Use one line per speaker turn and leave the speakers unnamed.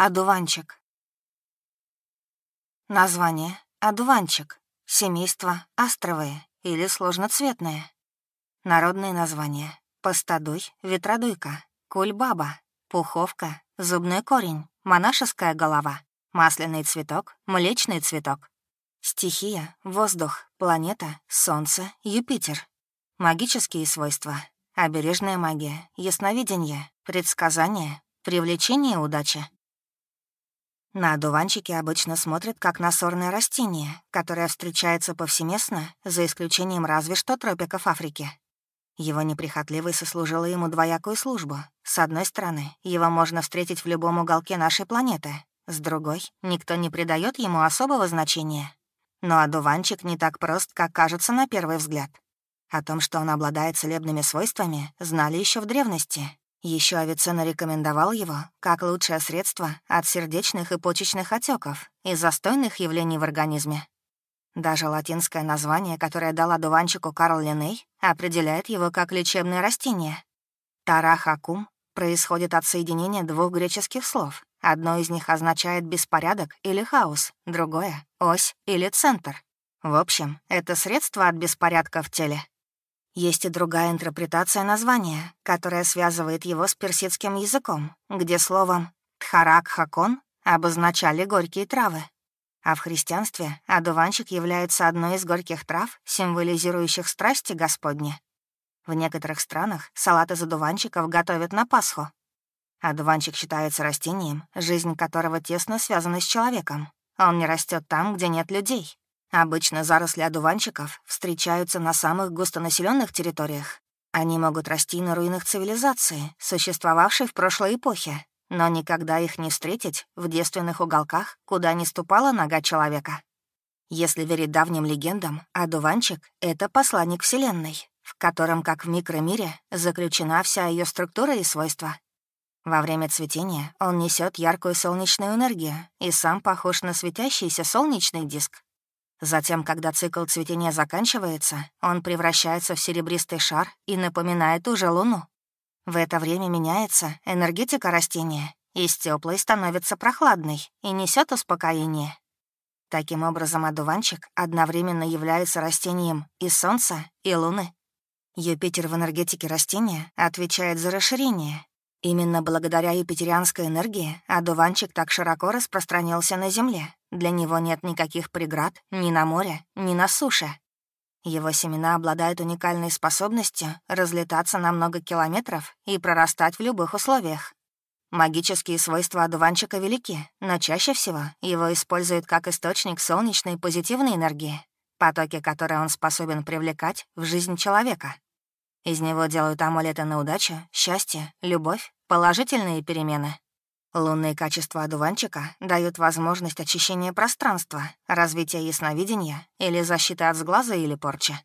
Одуванчик. Название — одуванчик. Семейство — астровые или сложноцветные. Народные названия — постадуй, ветродуйка, кульбаба, пуховка, зубной корень, монашеская голова, масляный цветок, млечный цветок. Стихия — воздух, планета, солнце, Юпитер. Магические свойства — обережная магия, ясновидение, предсказание, привлечение удачи. На одуванчики обычно смотрят как на сорное растение, которое встречается повсеместно, за исключением разве что тропиков Африки. Его неприхотливый сослужила ему двоякую службу. С одной стороны, его можно встретить в любом уголке нашей планеты. С другой, никто не придает ему особого значения. Но одуванчик не так прост, как кажется на первый взгляд. О том, что он обладает целебными свойствами, знали еще в древности, еще Авиценна рекомендовал его как лучшее средство от сердечных и почечных отеков и застойных явлений в организме. Даже латинское название, которое дала дуванчику Карл Линней, определяет его как лечебное растение. Тарахакум происходит от соединения двух греческих слов. Одно из них означает «беспорядок» или «хаос», другое — «ось» или «центр». В общем, это средство от беспорядка в теле. Есть и другая интерпретация названия, которая связывает его с персидским языком, где словом «тхарак-хакон» обозначали горькие травы. А в христианстве одуванчик является одной из горьких трав, символизирующих страсти Господни. В некоторых странах салат из одуванчиков готовят на Пасху. Одуванчик считается растением, жизнь которого тесно связана с человеком. Он не растет там, где нет людей, Обычно заросли одуванчиков встречаются на самых густонаселенных территориях. Они могут расти на руинах цивилизации, существовавшей в прошлой эпохе, но никогда их не встретить в девственных уголках, куда не ступала нога человека. Если верить давним легендам, одуванчик — это посланник Вселенной, в котором, как в микромире, заключена вся ее структура и свойства. Во время цветения он несет яркую солнечную энергию и сам похож на светящийся солнечный диск. Затем, когда цикл цветения заканчивается, он превращается в серебристый шар и напоминает уже Луну. В это время меняется энергетика растения, из теплой становится прохладной и несет успокоение. Таким образом, одуванчик одновременно является растением и Солнца, и Луны. Юпитер в энергетике растения отвечает за расширение. Именно благодаря юпитерианской энергии одуванчик так широко распространился на Земле, для него нет никаких преград ни на море, ни на суше. Его семена обладают уникальной способностью разлетаться на много километров и прорастать в любых условиях. Магические свойства одуванчика велики, но чаще всего его используют как источник солнечной позитивной энергии, потоки которые он способен привлекать в жизнь человека. Из него делают амулеты на удачу, счастье, любовь, положительные перемены. Лунные качества одуванчика дают возможность очищения пространства, развития ясновидения или защиты от сглаза или порчи.